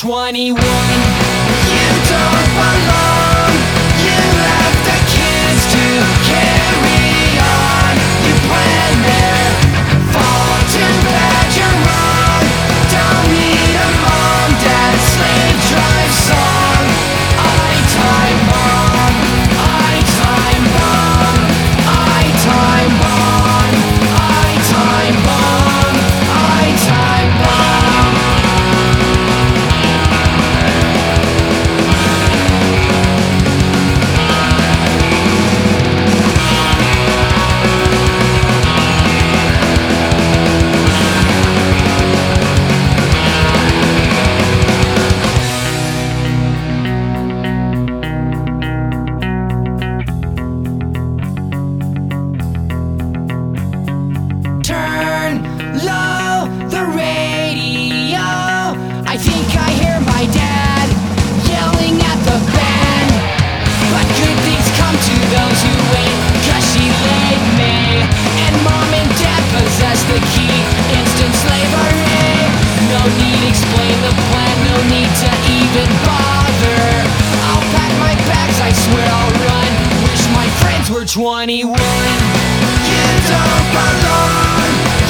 21. 21. You don't belong.